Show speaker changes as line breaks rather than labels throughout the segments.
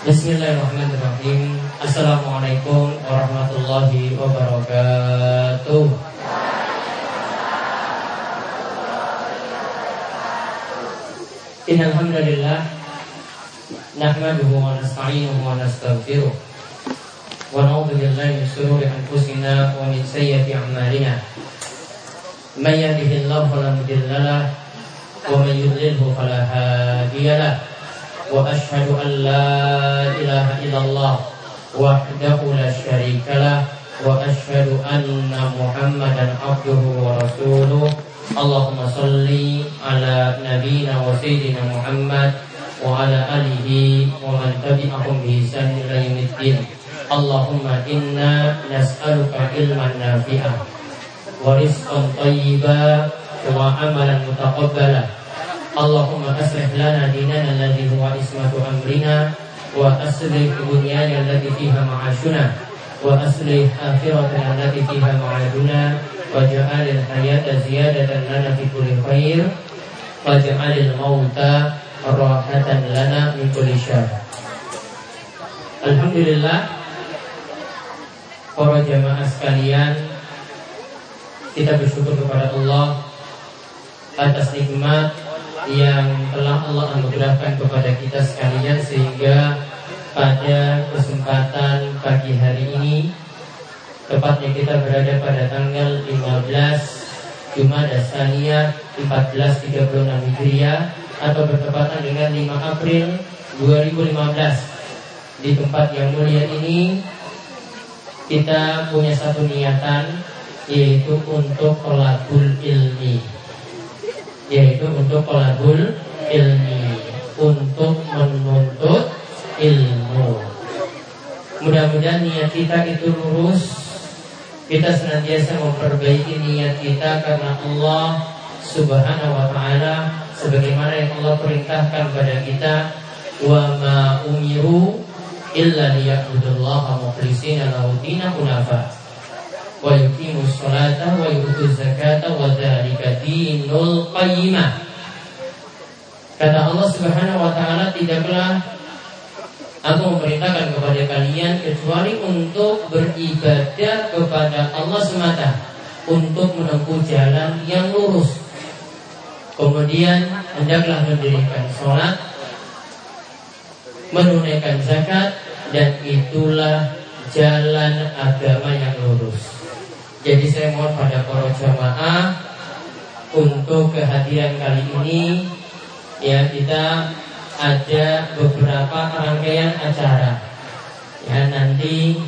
Bismillahirrahmanirrahim. Assalamualaikum warahmatullahi wabarakatuh. Innalhamdulillah Nahmaduhu wa nasta'inuhu wa nastaghfiruh. Wa na'udhu billahi min sururi anfusina wa min sayyati a'malina. Man yahdihillahu fala mudilla lahu wa man yudlilhu fala hadiya lahu وأشهد أن لا إله إلا الله وحده لا شريك له وأشهد أن محمدا عبده ورسوله. اللهم صل على نبينا وسيدنا محمد وعلى آله ومن تبعهم بإحسان إلى يوم الدين. اللهم إنا نسألك علما نافعا ورزقا طيبا وعملا متقبلا. Allahumma aslih lana dinana alladhi huwa ismatu amrina wa aslih bunyana alladhi fiha ma'ashuna wa aslih akhiratana alladhi fiha ma'aduna wa ja'alil hayata ziyadatan lana fi kulli khair wa ja'alil mauta rahatan lana min kulli syarr. Alhamdulillah para jamaah sekalian kita bersyukur kepada Allah atas nikmat yang telah Allah anugerahkan kepada kita sekalian sehingga pada kesempatan pagi hari ini tepatnya kita berada pada tanggal 15 Jumada Saniyah 1436 Hijriah atau bertepatan dengan 5 April 2015 di tempat yang mulia ini kita punya satu niatan yaitu untuk kolabul ilmi yaitu untuk kolabul ilmi untuk menuntut ilmu. Mudah-mudahan niat kita itu lurus. Kita senantiasa memperbaiki niat kita karena Allah subhanahu wa ta'ala sebagaimana yang Allah perintahkan kepada kita wa ma umiru illa liya'budullaha mukhlishina lahu dinahu wa yuqimu sholata wa yu'tu zakata wa. Kata Allah Subhanahu wa taala tidaklah aku memerintahkan kepada kalian kecuali untuk beribadah kepada Allah semata untuk menempuh jalan yang lurus. Kemudian hendaklah mendirikan sholat, menunaikan zakat dan itulah jalan agama yang lurus. Jadi saya mohon pada para jamaah untuk kehadiran kali ini ya kita ada beberapa rangkaian acara. Ya nanti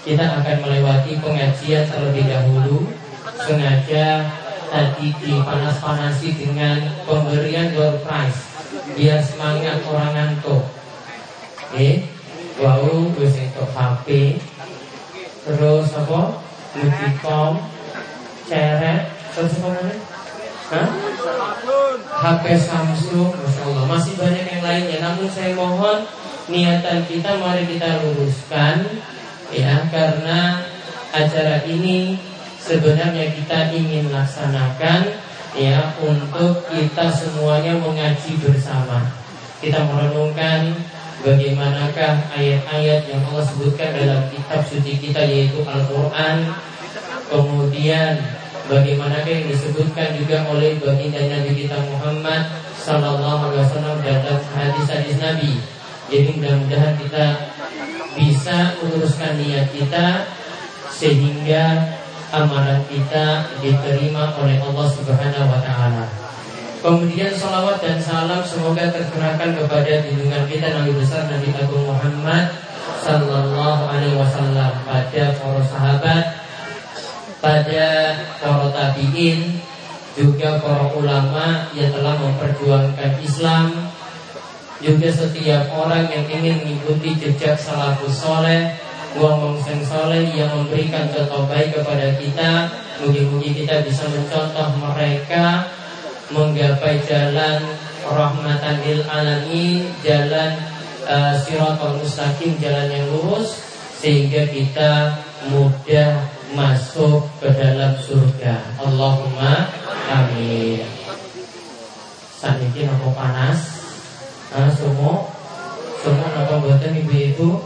kita akan melewati pengajian terlebih dahulu sengaja tadi dipanas-panasi dengan pemberian door prize biar semangat orang ngantuk. Eh, wow, wis HP terus apa? Multicom, ceret, terus apa namanya? Hah? HP Samsung, Masya Allah Masih banyak yang lainnya Namun saya mohon niatan kita mari kita luruskan Ya karena acara ini sebenarnya kita ingin laksanakan Ya untuk kita semuanya mengaji bersama Kita merenungkan bagaimanakah ayat-ayat yang Allah sebutkan dalam kitab suci kita yaitu Al-Quran kemudian bagaimanakah yang disebutkan juga oleh baginda Nabi kita Muhammad Sallallahu Alaihi Wasallam dalam hadis-hadis Nabi jadi mudah-mudahan kita bisa meluruskan niat kita sehingga amalan kita diterima oleh Allah Subhanahu Wa Taala. Kemudian salawat dan salam semoga terkerahkan kepada junjungan kita Nabi besar Nabi Agung Muhammad Sallallahu Alaihi Wasallam pada para sahabat, pada para tabiin, juga para ulama yang telah memperjuangkan Islam, juga setiap orang yang ingin mengikuti jejak salafus soleh, wong sing soleh yang memberikan contoh baik kepada kita, mungkin-mungkin kita bisa mencontoh mereka menggapai jalan rahmatan lil alamin, jalan uh, siratal mustaqim, jalan yang lurus sehingga kita mudah masuk ke dalam surga. Allahumma amin. Saat ini apa panas? Nah, semua semua apa mboten ibu-ibu?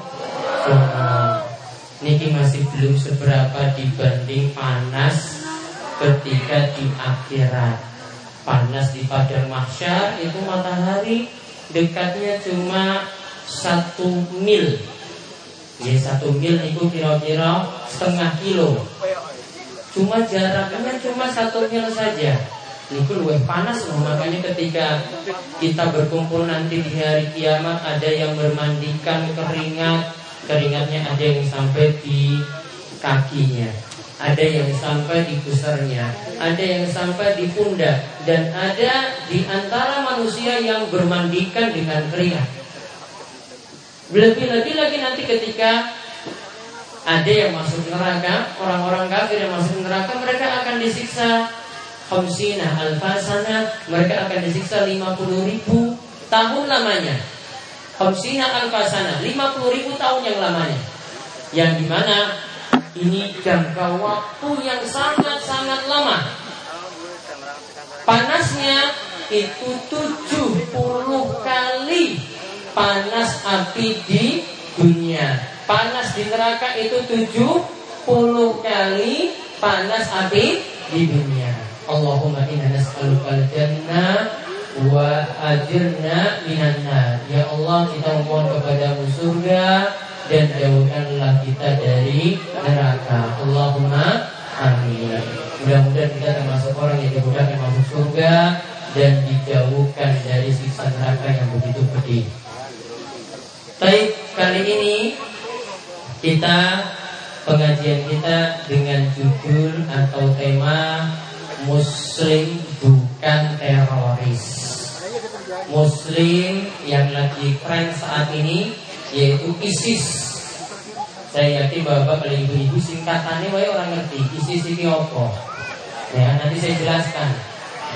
Oh, niki masih belum seberapa dibanding panas ketika di akhirat. Panas di padang mahsyar itu matahari dekatnya cuma satu mil. Ya satu mil itu kira-kira setengah kilo. Cuma jaraknya cuma satu mil saja. Itu lebih panas loh Makanya ketika kita berkumpul nanti di hari kiamat Ada yang bermandikan keringat Keringatnya ada yang sampai di kakinya Ada yang sampai di pusarnya Ada yang sampai di pundak Dan ada di antara manusia yang bermandikan dengan keringat Lebih-lebih lagi nanti ketika ada yang masuk neraka, orang-orang kafir yang masuk neraka, mereka akan disiksa. Khamsina alfasana mereka akan disiksa 50 ribu tahun lamanya. Khamsina alfasana 50 ribu tahun yang lamanya. Yang di mana ini jangka waktu yang sangat-sangat lama. Panasnya itu 70 kali. Panas api di dunia. Panas di neraka itu 70 kali. Panas api di dunia. Allahumma inna nas'aluka al-jannah wa ajirna minan. Ya Allah, kita mohon kepadamu surga dan jauhkanlah kita dari neraka. Allahumma amin. Mudah-mudahan kita termasuk orang yang dimudahkan masuk surga dan dijauhkan dari siksa neraka yang begitu pedih. Baik, kali ini kita pengajian kita dengan judul atau tema Muslim bukan teroris Muslim yang lagi tren saat ini Yaitu ISIS. Saya yakin bapak kalau ibu-ibu singkatannya Wah orang ngerti ISIS ini apa? Ya nanti saya jelaskan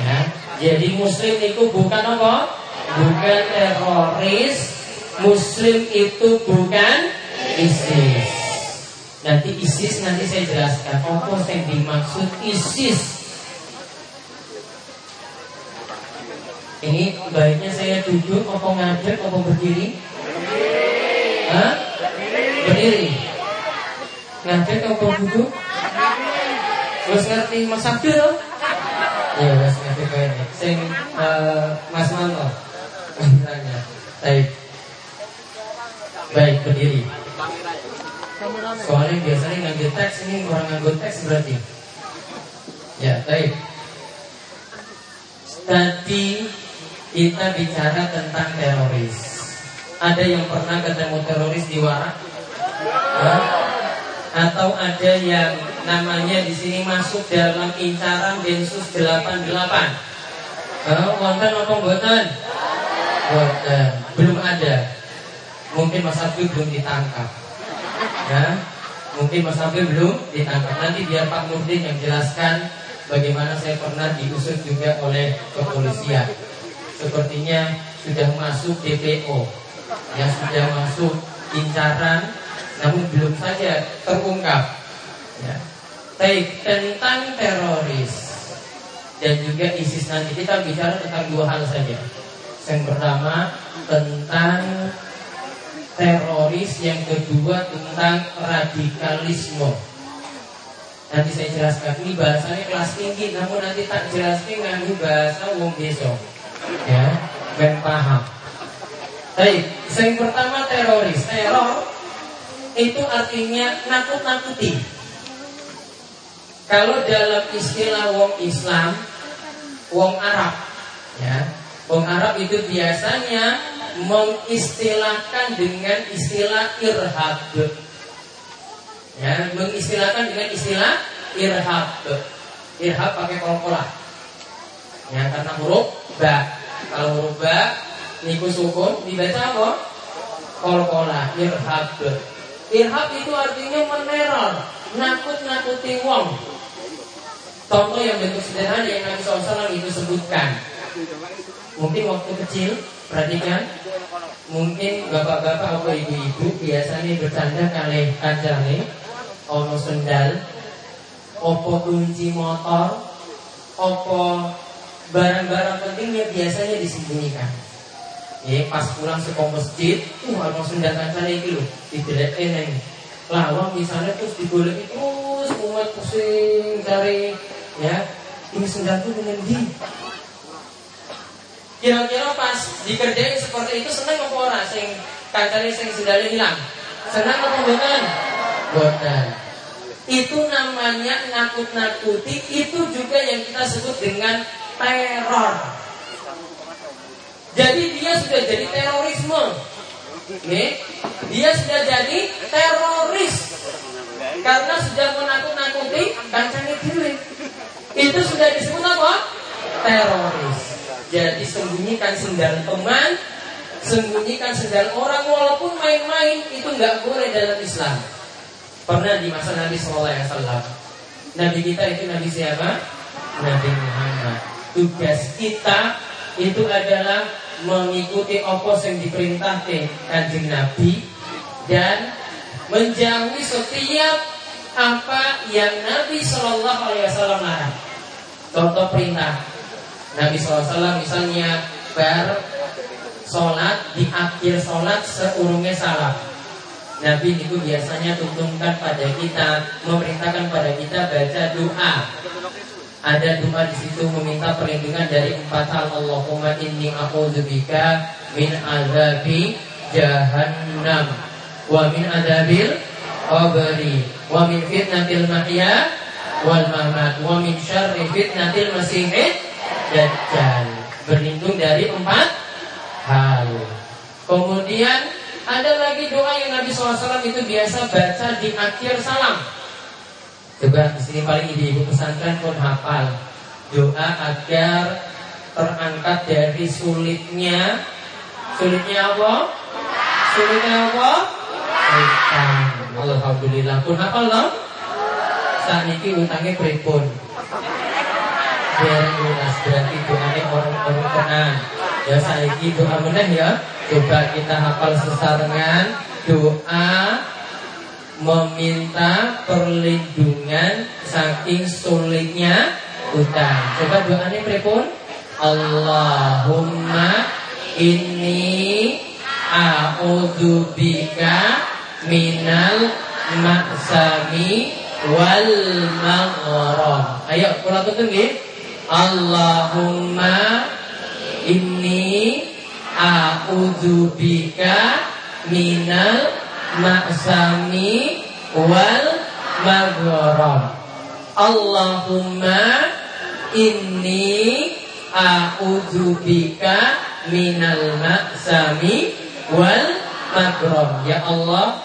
ya. Jadi Muslim itu bukan apa? Bukan teroris Muslim itu bukan ISIS. Nanti ISIS nanti saya jelaskan Apa yang dimaksud ISIS? Ini baiknya saya duduk apa ngadep apa berdiri? Berdiri. Ngadep apa duduk? Wes ngerti Mas Abdul? Ya wes ngerti kayaknya. Sing uh, Mas. Tanya. Baik. Baik berdiri. Soalnya biasanya ngambil teks ini kurang ngambil teks berarti. Ya, baik. Tadi kita bicara tentang teroris. Ada yang pernah ketemu teroris di Warak? Hah? Atau ada yang namanya di sini masuk dalam incaran Densus 88? Oh, wonten apa mboten? Wonten. Belum ada. Mungkin Mas Abdul belum ditangkap. Ya. Mungkin Mas Abdul belum ditangkap. Nanti biar Pak Nurdin yang jelaskan bagaimana saya pernah diusut juga oleh kepolisian sepertinya sudah masuk DPO yang sudah masuk incaran namun belum saja terungkap ya. Baik tentang teroris dan juga ISIS nanti kita bicara tentang dua hal saja. Yang pertama tentang teroris, yang kedua tentang radikalisme. Nanti saya jelaskan ini bahasanya kelas tinggi, namun nanti tak jelaskan dengan bahasa wong besok ya dan paham. Baik, yang pertama teroris. Teror itu artinya nakut-nakuti. Kalau dalam istilah wong Islam, wong Arab, ya, wong Arab itu biasanya mengistilahkan dengan istilah irhab. Ya, mengistilahkan dengan istilah irhab. Irhab pakai kol-kolah. Ya, karena huruf ba. Kalau huruf ba niku sukun dibaca apa? Kol-kola, irhab. Irhab itu artinya meneror, nakut-nakuti wong. Contoh yang bentuk sederhana yang Nabi SAW itu sebutkan. Mungkin waktu kecil, perhatikan. Mungkin bapak-bapak atau ibu-ibu biasanya bercanda kali kancane, ono sendal, opo kunci motor, opo barang-barang pentingnya biasanya disembunyikan. Ya, pas pulang sekolah masjid, uh, ada sendal kancane iki lho, dideleke neng lawang misalnya terus digoleki terus umat pusing cari ya. Ini sendalku dengan di kira-kira pas dikerjain seperti itu seneng apa ora? Sing kancane sing sendalnya hilang. Seneng apa bukan bukan itu namanya nakut-nakuti itu juga yang kita sebut dengan teror jadi dia sudah jadi terorisme Oke, dia sudah jadi teroris karena sudah menakut-nakuti kancane diri. Itu sudah disebut apa? Teroris. Jadi sembunyikan sendal teman, sembunyikan sendal orang walaupun main-main itu nggak boleh dalam Islam. Pernah di masa Nabi SAW. Nabi kita itu Nabi siapa? Nabi Muhammad. Tugas kita itu adalah mengikuti apa yang diperintahkan kanjeng Nabi dan menjauhi setiap apa yang Nabi Shallallahu Alaihi Wasallam larang. Contoh perintah Nabi SAW misalnya ber sholat di akhir sholat seurungnya salam. Nabi itu biasanya tuntunkan pada kita, memerintahkan pada kita baca doa ada doa di situ meminta perlindungan dari empat hal. Allahumma inni a'udzubika min azabi jahannam. Wa min adabil qabri. Wa min fitnatil mahya wal mamat. Wa min syarri fitnatil masihid dajjal. Berlindung dari empat hal. Kemudian ada lagi doa yang Nabi SAW itu biasa baca di akhir salam Coba di sini paling ibu-ibu pesantren pun hafal doa agar terangkat dari sulitnya sulitnya apa? Sulitnya apa? Utang. Alhamdulillah pun hafal loh. Saat ini utangnya pripun. Biar lunas berarti doanya orang-orang tenang. Ya saya doa meneh ya. Coba kita hafal sesarengan doa meminta perlindungan saking sulitnya utang. Coba doanya pripun? Allahumma inni a'udzubika minal maksami wal maghram. Ayo kula tuntun nggih. Allahumma inni a'udzubika minal ma'sami wal maghram Allahumma inni a'udzubika minal ma'sami wal maghram Ya Allah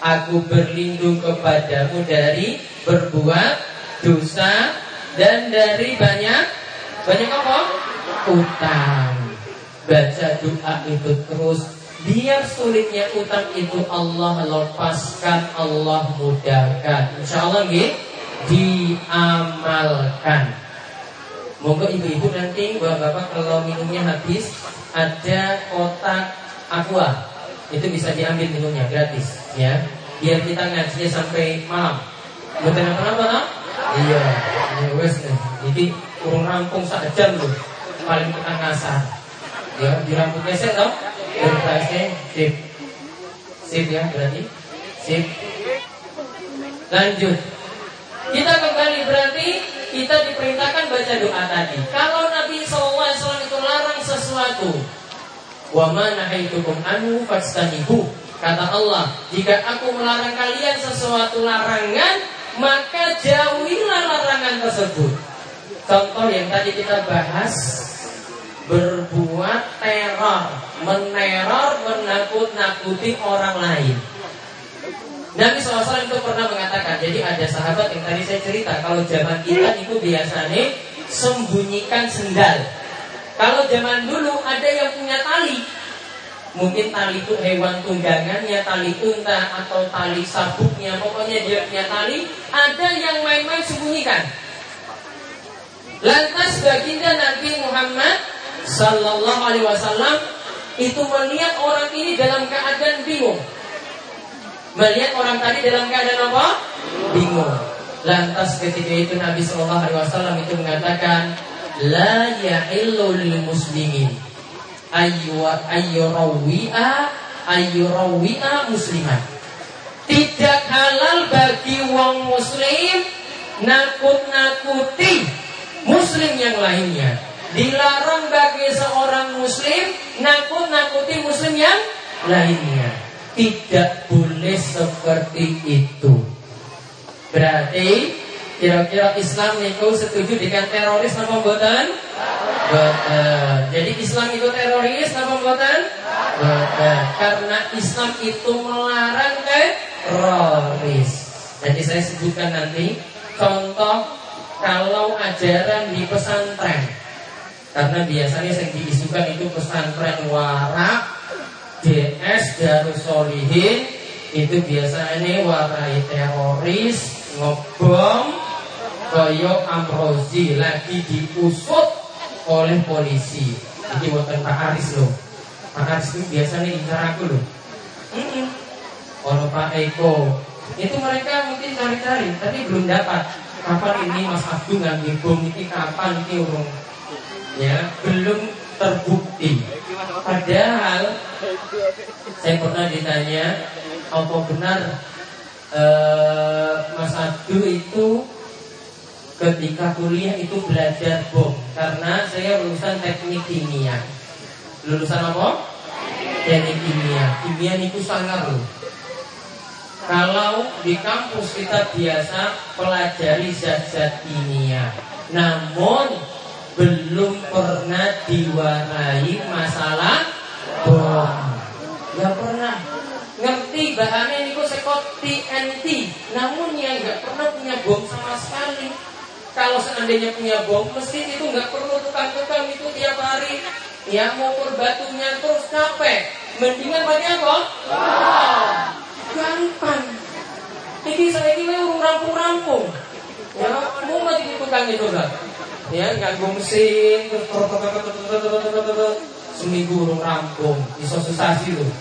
aku berlindung kepadamu dari berbuat dosa dan dari banyak banyak apa? utang. Baca doa itu terus Biar sulitnya utang itu Allah lepaskan, Allah mudahkan. Insya Allah gitu, diamalkan. Moga ibu-ibu nanti bapak-bapak kalau minumnya habis ada kotak aqua. Itu bisa diambil minumnya gratis ya. Biar kita ngajinya sampai malam. Betul apa apa iya ya wes jadi kurang rampung sak jam loh paling kita ngasar ya di rambut gesek dong Berbagai sip. Sip ya berarti. Sip. Lanjut. Kita kembali berarti Kita diperintahkan baca doa tadi. Kalau Nabi SAW itu larang sesuatu Wa ma nahaitukum anu fastanihu Kata Allah Jika aku melarang kalian sesuatu larangan Maka jauhilah larangan tersebut. Contoh yang tadi kita bahas berbuat teror, meneror, menakut-nakuti orang lain. Nabi SAW itu pernah mengatakan, jadi ada sahabat yang tadi saya cerita, kalau zaman kita itu biasanya sembunyikan sendal. Kalau zaman dulu ada yang punya tali, mungkin tali itu hewan tunggangannya, tali unta atau tali sabuknya, pokoknya dia punya tali, ada yang main-main sembunyikan. Lantas baginda Nabi Muhammad Sallallahu Alaihi Wasallam itu melihat orang ini dalam keadaan bingung. Melihat orang tadi dalam keadaan apa? Bingung. Lantas ketika itu Nabi Sallallahu Alaihi Wasallam itu mengatakan, La ya'illu lil muslimin ayyurawi'a ayyurawi'a muslimat. Tidak halal bagi wong muslim nakut-nakuti muslim yang lainnya. Dilarang bagi seorang muslim nakut-nakuti muslim yang lainnya. Tidak boleh seperti itu. Berarti kira-kira Islam itu setuju dengan teroris apa? Betul. Jadi Islam itu teroris apa mboten? Betul. Karena Islam itu melarang teroris. Jadi saya sebutkan nanti contoh kalau ajaran di pesantren. Karena biasanya yang diisukan itu pesantren warak, DS, Darusolihin, itu biasanya warai teroris, ngebom Koyo Amrozi lagi diusut oleh polisi. Jadi bukan Pak Aris loh. Pak Aris itu biasanya incar aku loh. Kalau Pak Eko itu mereka mungkin cari-cari tapi belum dapat kapan ini Mas Abdul ngambil bom ini kapan ini urung ya belum terbukti padahal saya pernah ditanya apa benar eh, Mas Abdul itu ketika kuliah itu belajar bom karena saya lulusan teknik kimia. Lulusan apa? Teknik kimia. Kimia itu sangat loh. Kalau di kampus kita biasa pelajari zat-zat kimia, namun belum pernah diwarai masalah bom. Gak pernah. Ngerti bahannya ini kok sekot TNT namun yang nggak pernah punya bom sama sekali. Kalau seandainya punya bom mesin itu nggak perlu tukang-tukang itu tiap hari. Ya mengukur batunya terus capek. Mendingan pakai apa? Gampang. Ini saya ini rampung-rampung. Ya mau mati tukang itu kan ya nggak terus seminggu urung rampung disosialisasi loh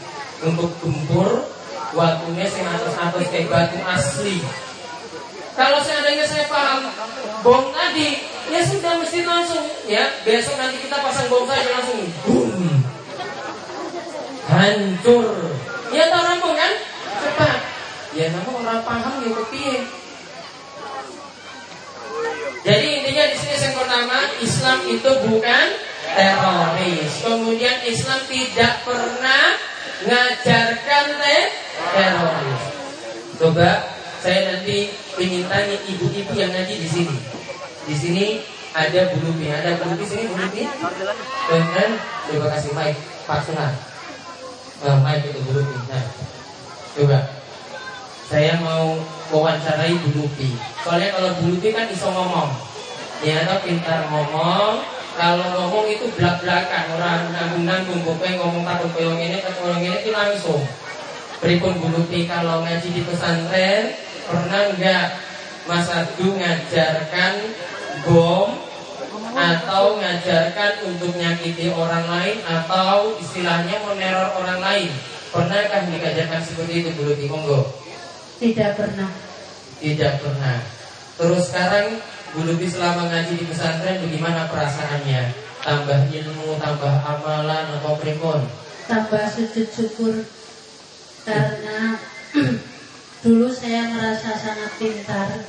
untuk gempur waktunya saya atas-atas kayak batu asli. Kalau seandainya saya paham bom tadi, ya sudah mesti langsung ya. Besok nanti kita pasang bom saja langsung boom. Hancur. Ya tahu rampung kan? Cepat. Ya namun orang paham ya kepiye. Jadi intinya di sini yang pertama Islam itu bukan teroris. Kemudian Islam tidak pernah ngajarkan teroris. Coba saya nanti ingin tanya ibu-ibu yang ngaji di sini. Di sini ada bulupi, ada bulupi sini bulupi. Dan coba kasih mic Pak Sunan. Nah, mic itu bulupi. Nah, coba saya mau wawancarai bulupi. Soalnya kalau bulupi kan iso ngomong. Ya, atau pintar ngomong, kalau ngomong itu belak-belakan. Orang nanggung-nanggung pokoknya ngomong takut koyong ini takut koyong ini itu langsung. Berikut buluti kalau ngaji di pesantren pernah nggak Mas Adu ngajarkan bom atau ngajarkan untuk nyakiti orang lain atau istilahnya meneror orang lain? Pernahkah diajarkan seperti itu buluti monggo
tidak pernah
tidak pernah terus sekarang Bu Lutfi selama ngaji di pesantren bagaimana perasaannya? Tambah ilmu, tambah amalan, atau pripun?
Tambah sujud syukur karena dulu saya merasa sangat pintar.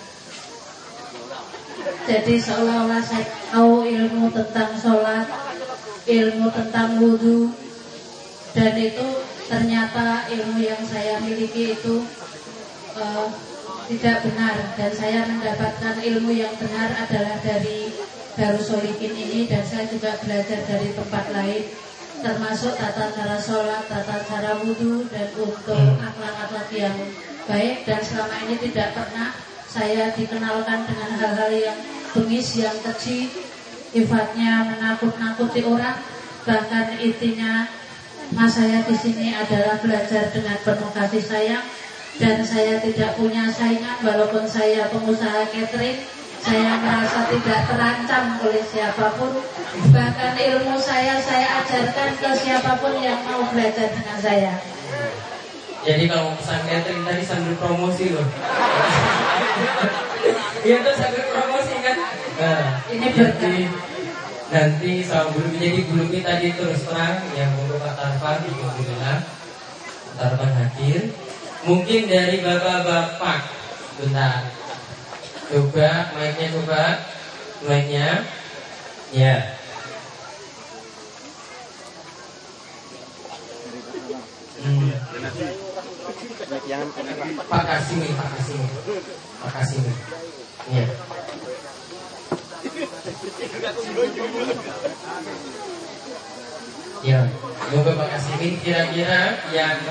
Jadi seolah-olah saya tahu ilmu tentang sholat, ilmu tentang wudhu, dan itu ternyata ilmu yang saya miliki itu uh, tidak benar. Dan saya mendapatkan ilmu yang benar adalah dari Darusolikin ini dan saya juga belajar dari tempat lain termasuk tata cara sholat, tata cara wudhu dan untuk hmm. akhlak-akhlak yang baik. Dan selama ini tidak pernah saya dikenalkan dengan hal-hal yang bengis yang kecil sifatnya menakut-nakuti orang. Bahkan intinya mas saya di sini adalah belajar dengan penuh kasih sayang dan saya tidak punya saingan walaupun saya pengusaha catering saya merasa tidak terancam oleh siapa pun. Bahkan ilmu saya saya ajarkan ke siapa pun yang mau belajar dengan saya.
Jadi kalau pesan catering tadi sambil promosi loh. Iya tuh sambil promosi kan?
Nah, ini berarti
nanti sama guru jadi guru kita tadi terus terang yang untuk Pak Tarfan alhamdulillah Tarfan hadir mungkin dari bapak-bapak. Bentar. Coba mic-nya coba. Mic-nya. Ya. Hmm. Pak Kasimi Pak Kasimi. Pak Kasimi. Ya. Ya, moga Pak Kasimin kira-kira yang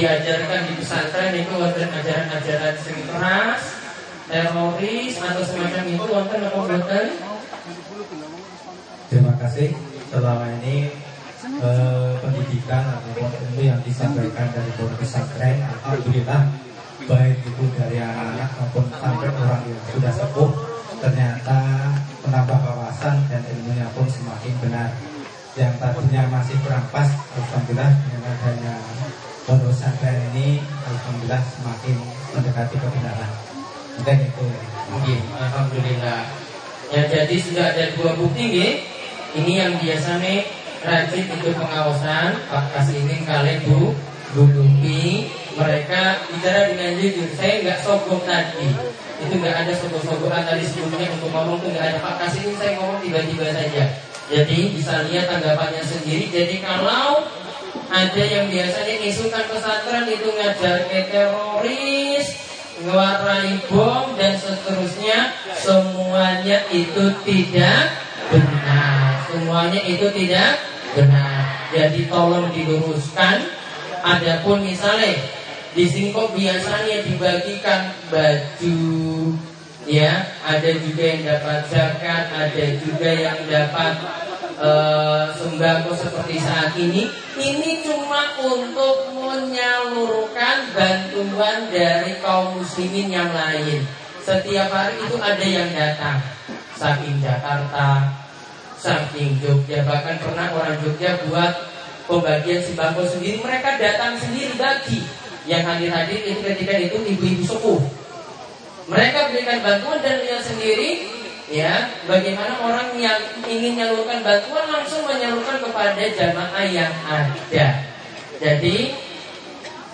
diajarkan di pesantren itu wonten ajaran-ajaran sing keras, teroris atau semacam itu wonten apa wonten?
Terima kasih. Selama ini eh, pendidikan atau ilmu yang disampaikan dari pondok pesantren, alhamdulillah baik itu dari anak-anak maupun sampai orang yang sudah sepuh ternyata menambah wawasan dan ilmunya pun semakin benar yang tadinya masih kurang pas Alhamdulillah dengan adanya pondok pesantren ini Alhamdulillah semakin mendekati kebenaran. Dan itu.
Mungkin. Alhamdulillah. Ya jadi sudah ada dua bukti nih ini yang biasanya rajin itu pengawasan. Pak Kasimin kalian Bu Bu mereka bicara dengan jujur. Saya nggak sombong tadi. Itu nggak ada sogok-sogokan tadi sebelumnya untuk ngomong tuh nggak ada. Pak kasih ini saya ngomong tiba-tiba saja. Jadi bisa lihat tanggapannya sendiri. Jadi kalau ada yang biasanya isukan pesantren itu ngajar ke teroris ngewarai bom dan seterusnya. Semuanya itu tidak benar. Semuanya itu tidak benar. Jadi tolong diluruskan. Adapun misalnya di sini kok biasanya dibagikan baju, ya, ada juga yang dapat zakat, ada juga yang dapat uh, sembako seperti saat ini. Ini untuk menyalurkan bantuan dari kaum muslimin yang lain. Setiap hari itu ada yang datang, saking Jakarta, saking Jogja, bahkan pernah orang Jogja buat pembagian sembako sendiri. Mereka datang sendiri bagi yang hadir-hadir itu ketika itu ibu-ibu sepuh. Mereka berikan bantuan dan lihat sendiri ya bagaimana orang yang ingin menyalurkan bantuan langsung menyalurkan kepada jamaah yang ada. Jadi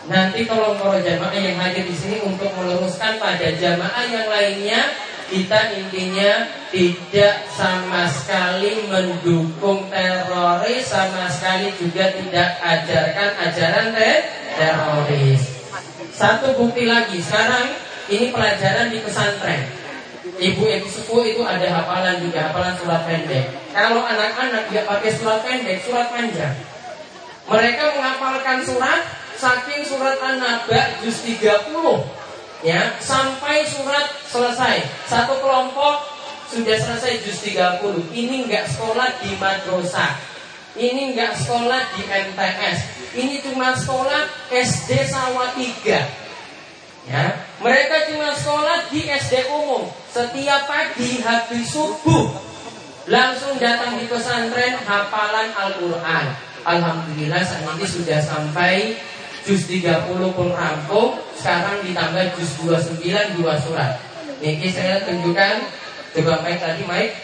nanti tolong para jamaah yang hadir di sini untuk meluruskan pada jamaah yang lainnya kita intinya tidak sama sekali mendukung teroris sama sekali juga tidak ajarkan ajaran teroris. Satu bukti lagi, sekarang ini pelajaran di pesantren. Ibu ibu sepuh itu ada hafalan juga, hafalan surat pendek. Kalau anak-anak dia pakai surat pendek, surat panjang. Mereka menghafalkan surat saking surat An-Naba juz 30 ya sampai surat selesai. Satu kelompok sudah selesai juz 30. Ini enggak sekolah di madrasah. Ini enggak sekolah di MTS ini cuma sekolah SD Sawah 3 ya mereka cuma sekolah di SD umum setiap pagi habis subuh langsung datang di pesantren hafalan Al-Quran Alhamdulillah ini sudah sampai juz 30 pun rampung sekarang ditambah juz 29 dua surat ini saya tunjukkan coba mic tadi mic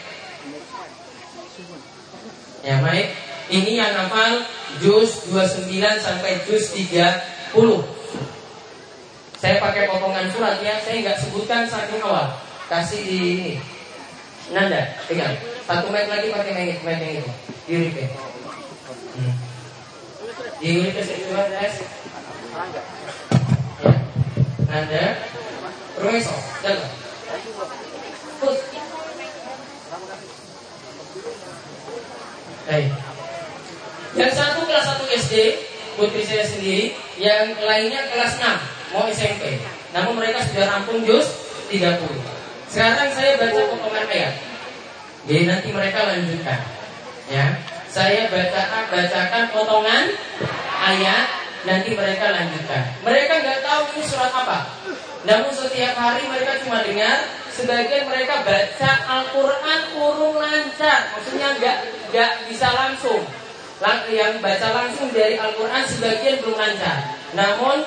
ya mic ini yang hafal juz 29 sampai juz 30. Saya pakai potongan surat ya, saya nggak sebutkan saking awal. Kasih di ini. Nanda, tinggal. Satu mic lagi pakai mic, mic yang itu. Di repeat. Di. Ya. Nanda. Hey. Yang satu kelas 1 SD, putri saya sendiri, yang lainnya kelas 6, mau SMP. Namun mereka sudah rampung juz 30. Sekarang saya baca potongan ayat. Jadi nanti mereka lanjutkan. Ya, saya bacakan bacakan potongan ayat nanti mereka lanjutkan. Mereka nggak tahu ini surat apa. Namun setiap hari mereka cuma dengar sebagian mereka baca Al-Quran kurung lancar, maksudnya nggak nggak bisa langsung. Yang baca langsung dari Al-Quran sebagian belum lancar. Namun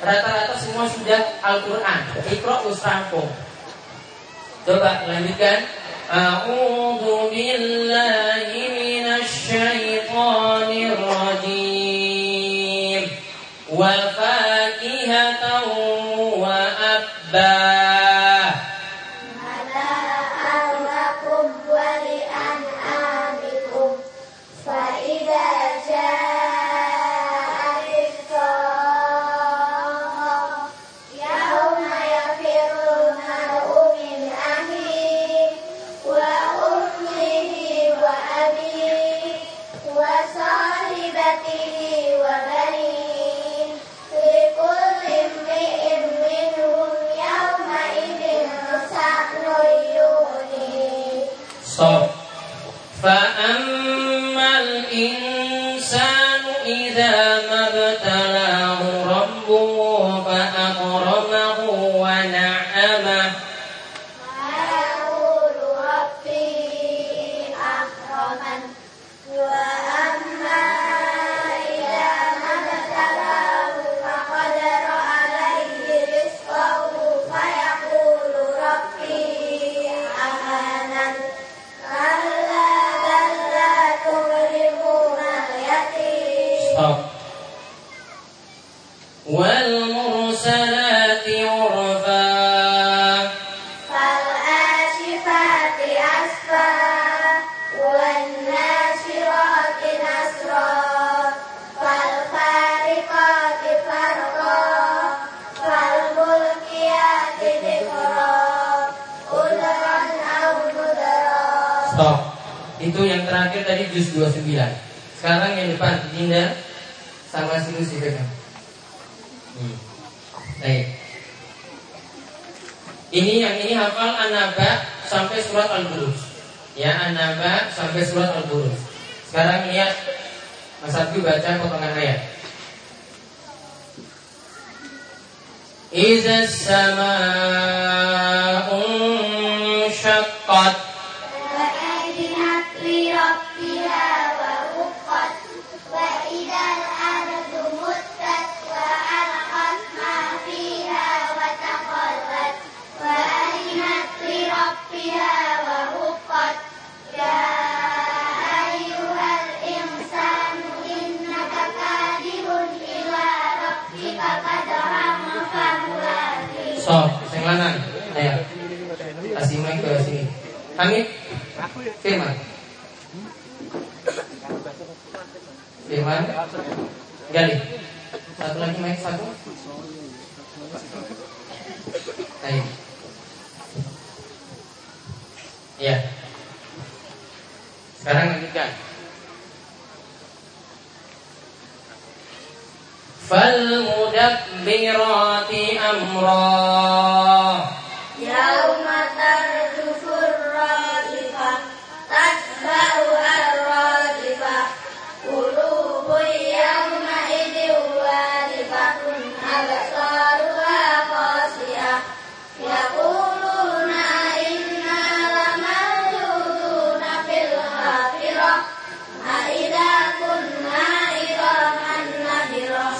rata-rata semua sudah Al-Quran. Iqra ustampo. Coba lanjutkan. A'udhu billahi الشيطان الرجيم.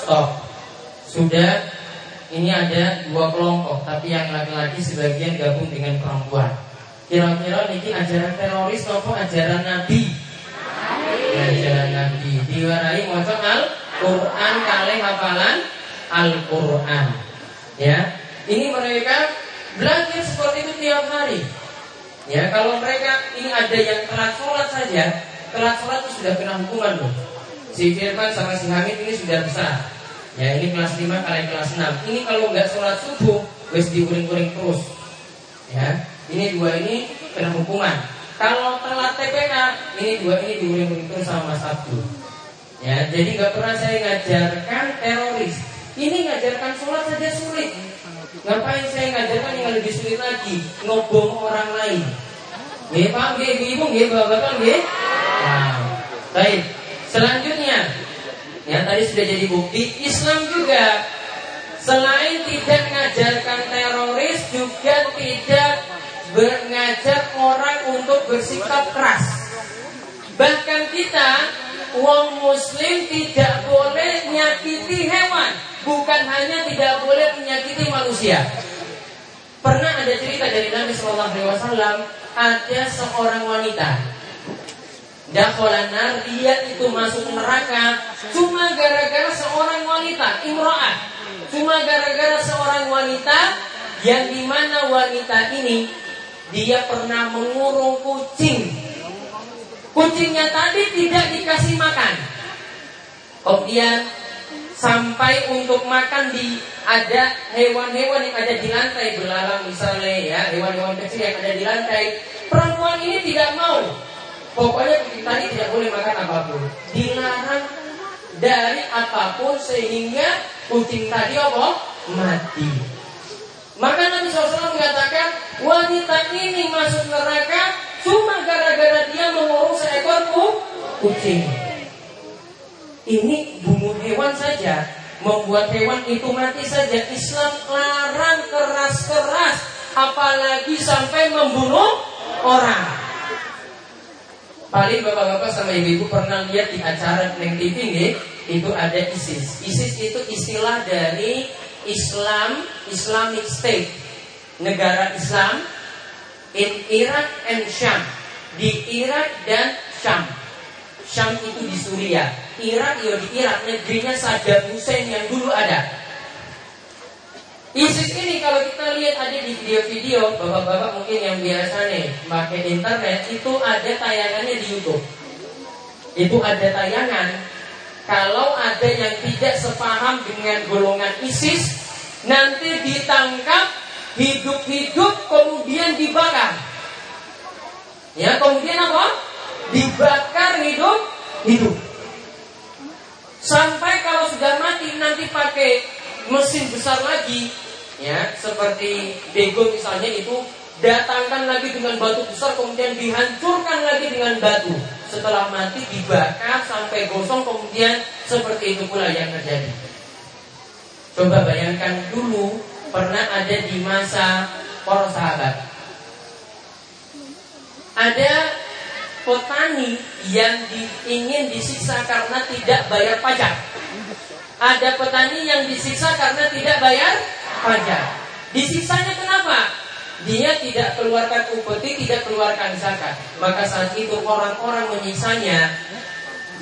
Stop. Sudah ini ada dua kelompok, tapi yang laki-laki sebagian gabung dengan perempuan. Kira-kira ini ajaran teroris atau ajaran Nabi? Ajaran Nabi. Diwarai maca Al-Quran kali hafalan Al-Quran. Ya, ini mereka belajar seperti itu tiap hari. Ya, kalau mereka ini ada yang telat sholat saja, telat sholat itu sudah kena hukuman loh. Si Firman sama si Hamid ini sudah besar. Ya ini kelas 5 kalian kelas 6 Ini kalau nggak sholat subuh Wes diuring-uring terus. Ya Ini dua ini kena hukuman. Kalau telat TPK Ini dua ini diuring-uring terus sama Mas Abdul. Ya jadi nggak pernah saya ngajarkan teroris. Ini ngajarkan sholat saja sulit. Ngapain saya ngajarkan yang lebih sulit lagi? Ngobong orang lain. Nggih Pak, nggih Ibu, nggih Bapak, nggih. Nah, baik. Selanjutnya, yang tadi sudah jadi bukti, Islam juga selain tidak mengajarkan teroris juga tidak mengajar orang untuk bersikap keras. Bahkan kita Wong muslim tidak boleh menyakiti hewan Bukan hanya tidak boleh menyakiti manusia Pernah ada cerita dari Nabi Wasallam ada seorang wanita Dakholan dia itu masuk neraka cuma gara-gara seorang wanita imro'ah cuma gara-gara seorang wanita yang di mana wanita ini dia pernah mengurung kucing. Kucingnya tadi tidak dikasih makan. Kemudian sampai untuk makan di ada hewan-hewan yang ada di lantai belalang misalnya ya hewan-hewan kecil yang ada di lantai. Perempuan ini tidak mau pokoknya kucing tadi tidak boleh makan apa pun. Dilarang dari apa pun sehingga kucing tadi apa? Mati. Maka Nabi SAW mengatakan wanita ini masuk neraka cuma gara-gara dia mengurung seekor kucing. Ini bunuh hewan saja. Membuat hewan itu mati saja. Islam larang keras-keras Apalagi sampai membunuh orang Paling bapak-bapak sama ibu-ibu pernah lihat di acara Neng TV nih Itu ada ISIS. ISIS itu istilah dari Islam Islamic State. Negara Islam In Iraq and Sham. Di Irak dan Sham. Syam itu di Suriah. Irak ya di Irak negerinya Saddam Hussein yang dulu ada ISIS ini kalau kita lihat ada di video-video Bapak-bapak mungkin yang biasa nih Pakai internet itu ada tayangannya di Youtube Itu ada tayangan Kalau ada yang tidak sepaham dengan golongan ISIS Nanti ditangkap Hidup-hidup kemudian dibakar Ya kemudian apa? dibakar hidup hidup. Sampai kalau sudah mati nanti pakai mesin besar lagi, ya seperti bego misalnya itu datangkan lagi dengan batu besar kemudian dihancurkan lagi dengan batu. Setelah mati dibakar sampai gosong kemudian seperti itu pula yang terjadi. Coba bayangkan dulu pernah ada di masa para sahabat. Ada petani yang di, ingin disiksa karena tidak bayar pajak. Ada petani yang disiksa karena tidak bayar pajak. Disiksanya kenapa? Dia tidak keluarkan upeti, tidak keluarkan zakat. Maka saat itu orang-orang menyiksanya,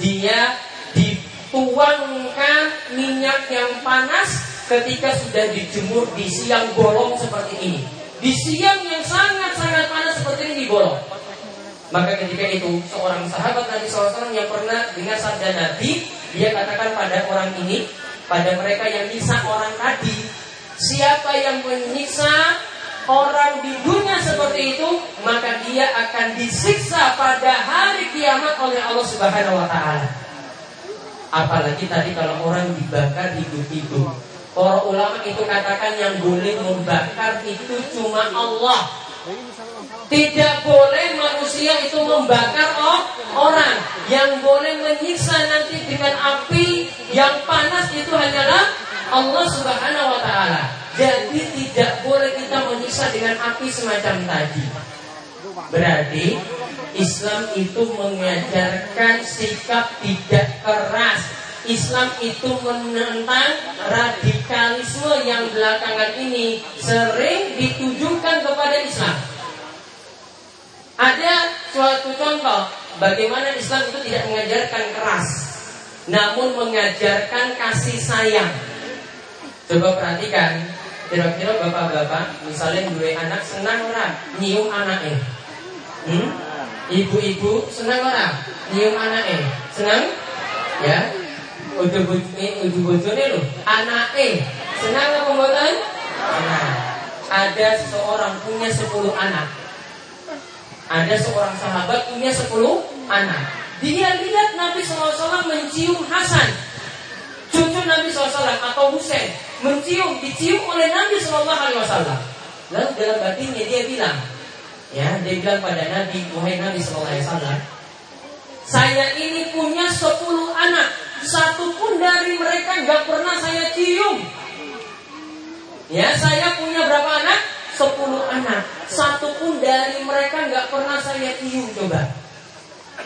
dia dituangkan minyak yang panas ketika sudah dijemur di siang bolong seperti ini. Di siang yang sangat-sangat panas seperti ini dibolong. Maka ketika itu seorang sahabat Nabi SAW yang pernah dengar sabda Nabi, dia katakan pada orang ini, pada mereka yang bisa orang tadi, siapa yang menyiksa orang di dunia seperti itu, maka dia akan disiksa pada hari kiamat oleh Allah Subhanahu wa taala. Apalagi tadi kalau orang dibakar hidup-hidup. Para ulama itu katakan yang boleh membakar itu cuma Allah tidak boleh manusia itu membakar orang. Yang boleh menyiksa nanti dengan api yang panas itu hanyalah Allah Subhanahu wa taala. Jadi tidak boleh kita menyiksa dengan api semacam tadi. Berarti Islam itu mengajarkan sikap tidak keras. Islam itu menentang radikalisme yang belakangan ini sering ditujukan kepada Islam. Ada suatu contoh bagaimana Islam itu tidak mengajarkan keras, namun mengajarkan kasih sayang. Coba perhatikan, kira-kira bapak-bapak, misalnya dua anak senang orang nyium anaknya. Hmm? Ibu-ibu senang orang nyium anaknya. Senang? Ya. Udah ibu bojone loh, anaknya senang apa mboten? Senang. Ada seseorang punya sepuluh anak ada seorang sahabat punya sepuluh anak. Dia lihat Nabi SAW mencium Hasan, cucu Nabi SAW atau Husain, mencium, dicium oleh Nabi SAW. Lalu dalam batinnya dia bilang, ya, dia bilang pada Nabi, wahai Nabi SAW, saya ini punya sepuluh anak, satu pun dari mereka gak pernah saya cium. Ya, saya punya berapa anak? sepuluh anak, satu pun dari mereka nggak pernah saya cium coba.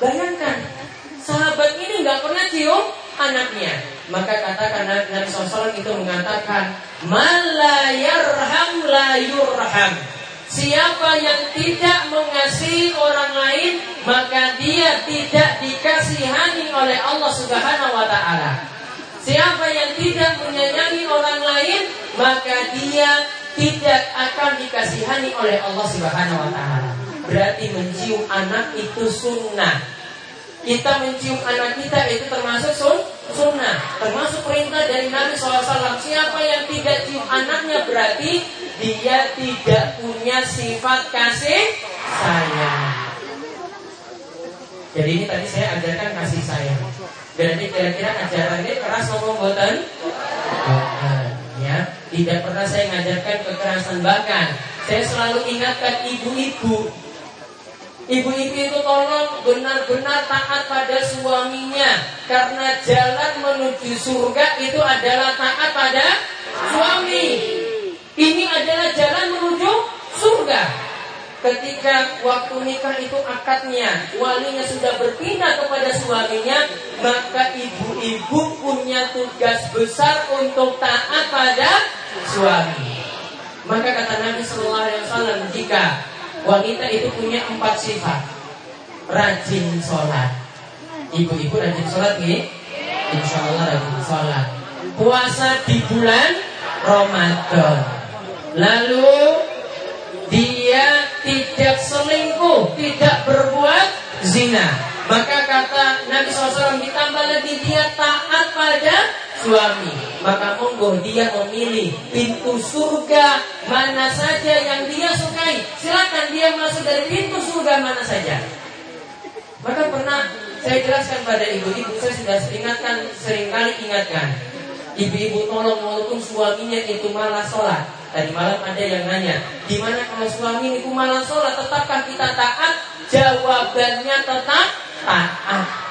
Bayangkan, sahabat ini nggak pernah cium anaknya. Maka katakan Nabi SAW itu mengatakan, Malayarham la yurham. Siapa yang tidak mengasihi orang lain, maka dia tidak dikasihani oleh Allah Subhanahu wa taala. Siapa yang tidak menyayangi orang lain, maka dia tidak akan dikasihani oleh Allah Subhanahu wa taala. Berarti mencium anak itu sunnah. Kita mencium anak kita itu termasuk sun, sunnah, termasuk perintah dari Nabi SAW. Siapa yang tidak cium anaknya berarti dia tidak punya sifat kasih sayang. Jadi ini tadi saya ajarkan kasih sayang. Berarti kira-kira ajarannya keras ngomong boten? ya. Tidak pernah saya mengajarkan kekerasan bahkan saya selalu ingatkan ibu-ibu Ibu-ibu itu tolong benar-benar taat pada suaminya Karena jalan menuju surga itu adalah taat pada suami Ini adalah jalan menuju surga Ketika waktu nikah itu akadnya Walinya sudah berpindah kepada suaminya Maka ibu-ibu punya tugas besar untuk taat pada suami. Maka kata Nabi Sallallahu Alaihi Wasallam Jika Wanita itu punya empat sifat Rajin sholat. Ibu-ibu rajin sholat nih? Insya Allah rajin sholat. Puasa di bulan Ramadan. Lalu Dia tidak selingkuh Tidak berbuat zina. Maka kata Nabi SAW ditambah lagi dia taat pada suami. Maka monggo dia memilih pintu surga mana saja yang dia sukai. Silakan dia masuk dari pintu surga mana saja. Maka pernah saya jelaskan pada ibu-ibu Saya sudah ingatkan, sering kali ingatkan Ibu-ibu tolong walaupun suaminya itu malah sholat Tadi malam ada yang nanya Gimana kalau suami itu malah sholat Tetapkah kita taat? Jawabannya tetap taat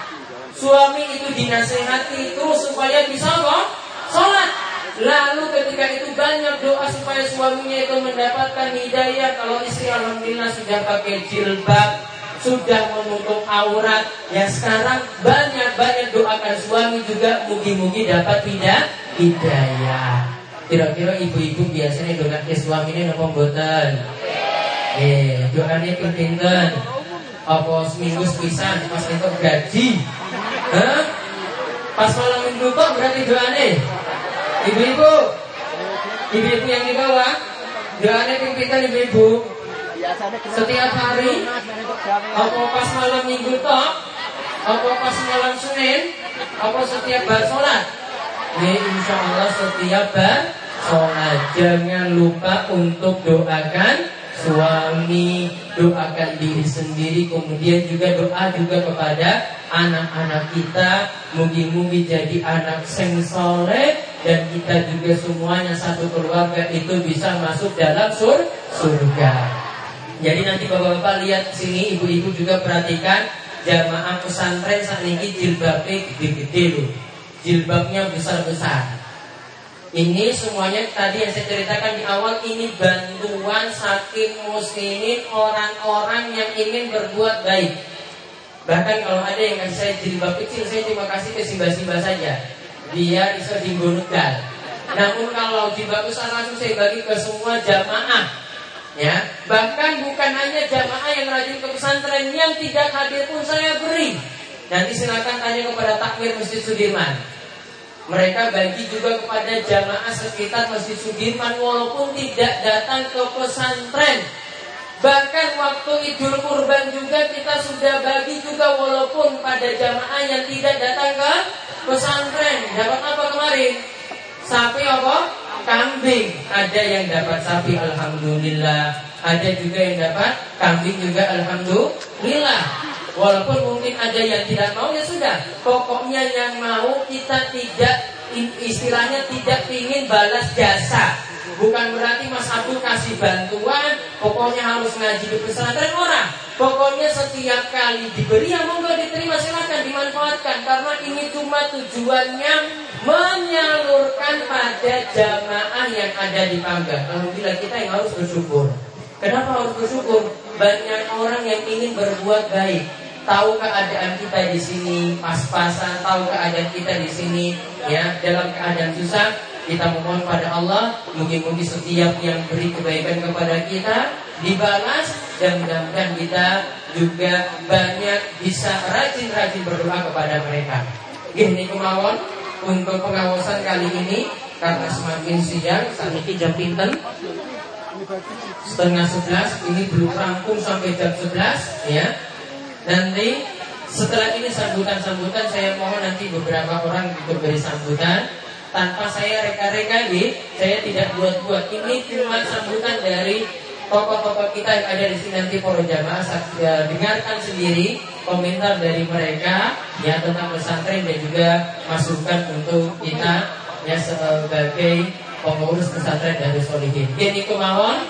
Suami itu dinasehati terus supaya bisa kok sholat. Lalu ketika itu banyak doa supaya suaminya itu mendapatkan hidayah. Kalau istri alhamdulillah sudah pakai jilbab, sudah menutup aurat. Ya sekarang banyak-banyak doakan suami juga mugi-mugi dapat tidak hidayah. Kira-kira ibu-ibu biasanya doa ke suaminya nopo mboten? Eh, doanya pinten Apa seminggu sepisan pas itu gaji Hah? Pas malam minggu kok berarti doanya Ibu-ibu Ibu-ibu yang di bawah Doanya pimpinan ibu-ibu Setiap hari Apa pas malam minggu kok Apa pas malam Senin Apa setiap bar sholat? Ya insya Allah setiap bar sholat. Jangan lupa untuk doakan suami Doakan diri sendiri Kemudian juga doa juga kepada anak-anak kita. Mugi-mugi jadi anak seng soleh Dan kita juga semuanya satu keluarga itu bisa masuk dalam sur surga Jadi nanti bapak-bapak lihat sini Ibu-ibu juga perhatikan Jamaah pesantren saat ini jilbabnya gede-gede loh Jilbabnya besar-besar ini semuanya tadi yang saya ceritakan di awal ini bantuan saking muslimin orang-orang yang ingin berbuat baik. Bahkan kalau ada yang saya jilbab kecil, saya cuma kasih ke simba-simba saja. Biar bisa digunungkan. Namun kalau jilbab besar langsung saya bagi ke semua jamaah. Ya, bahkan bukan hanya jamaah yang rajin ke pesantren yang tidak hadir pun saya beri. Nanti silakan tanya kepada takmir Masjid Sudirman. Mereka bagi juga kepada jamaah sekitar Masjid Sudirman walaupun tidak datang ke pesantren. Bahkan waktu Idul Kurban juga kita sudah bagi juga walaupun pada jamaah yang tidak datang ke pesantren. Dapat apa kemarin? Sapi apa? Kambing. Ada yang dapat sapi alhamdulillah. Ada juga yang dapat kambing juga alhamdulillah. Walaupun mungkin ada yang tidak mau ya sudah. Pokoknya yang mau kita tidak istilahnya tidak ingin balas jasa. Bukan berarti Mas Abdul kasih bantuan, pokoknya harus ngaji di pesantren orang. Pokoknya setiap kali diberi yang monggo diterima silakan dimanfaatkan karena ini cuma tujuannya menyalurkan pada jamaah yang ada di Pangga. Alhamdulillah kita yang harus bersyukur. Kenapa harus bersyukur? Banyak orang yang ingin berbuat baik tahu keadaan kita di sini pas-pasan, tahu keadaan kita di sini ya dalam keadaan susah, kita memohon pada Allah, mungkin-mungkin setiap yang beri kebaikan kepada kita dibalas dan mudah-mudahan kita juga banyak bisa rajin-rajin berdoa kepada mereka. Ini kemauan untuk pengawasan kali ini karena semakin siang saat ini jam pinten setengah sebelas ini belum rampung sampai jam sebelas ya nanti setelah ini sambutan-sambutan saya mohon nanti beberapa orang ikut beri sambutan tanpa saya reka-reka saya tidak buat-buat ini cuma sambutan dari tokoh-tokoh kita yang ada di sini nanti para jamaah ya, dengarkan sendiri komentar dari mereka ya tentang pesantren dan juga masukan untuk kita ya sebagai pengurus pesantren dari Solihin. Ini kemauan,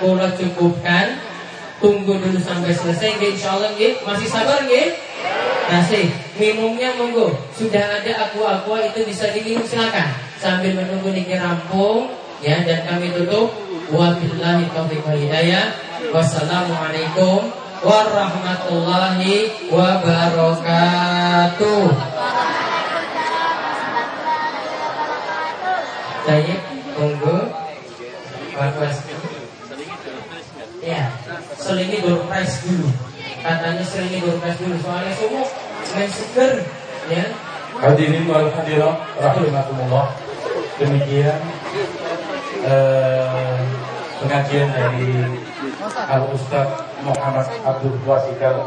kula cukupkan. Tunggu dulu sampai selesai, insya Allah masih sabar nggih? Masih. Minumnya monggo. Sudah ada aqua-aqua itu bisa diminum silakan. Sambil menunggu niki rampung ya dan kami tutup wabillahi taufiq wal hidayah. Wassalamualaikum warahmatullahi wabarakatuh. Saya tunggu Bagus Selingi berpres dulu. Katanya selingi berpres dulu. Soalnya semua main seger Ya.
Hadirin wal hadirat Rahimahumullah Demikian eh, Pengajian dari Al Ustaz Muhammad Abdul Wasikal